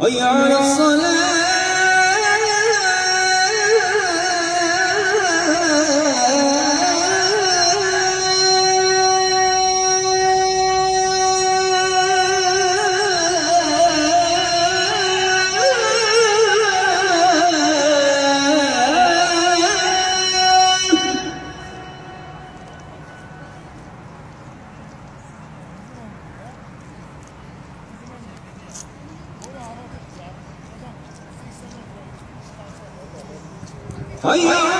هيا على الصلاة. هيا على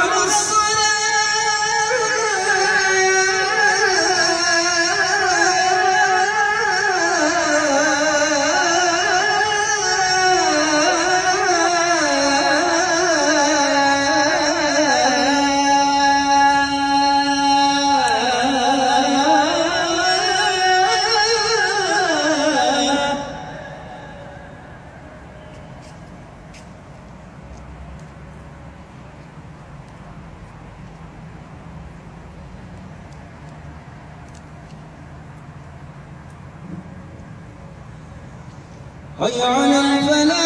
هيا على الفلاح